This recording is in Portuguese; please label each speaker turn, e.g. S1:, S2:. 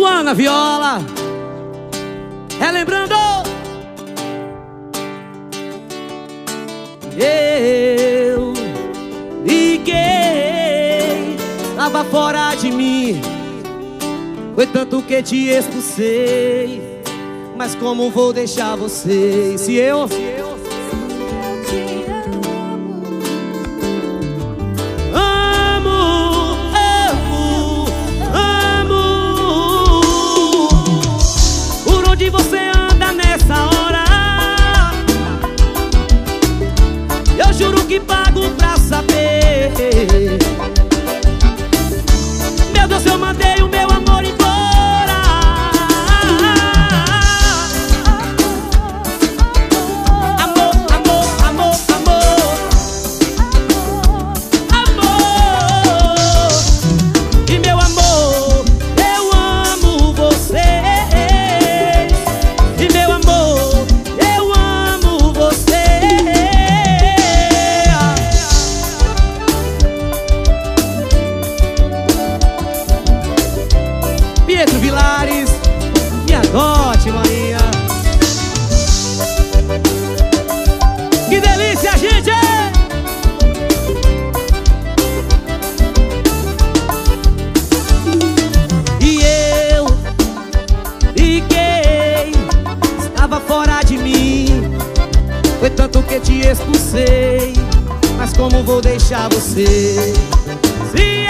S1: Ana Viola, relembrando. Eu liguei, tava fora de mim. Foi tanto que te expulsei. Mas como vou deixar você? Se eu, se eu que pago pra saber adote, Maria Que delícia, gente! E eu liguei Estava fora de mim. Foi tanto que te expulsei Mas como vou deixar você? Te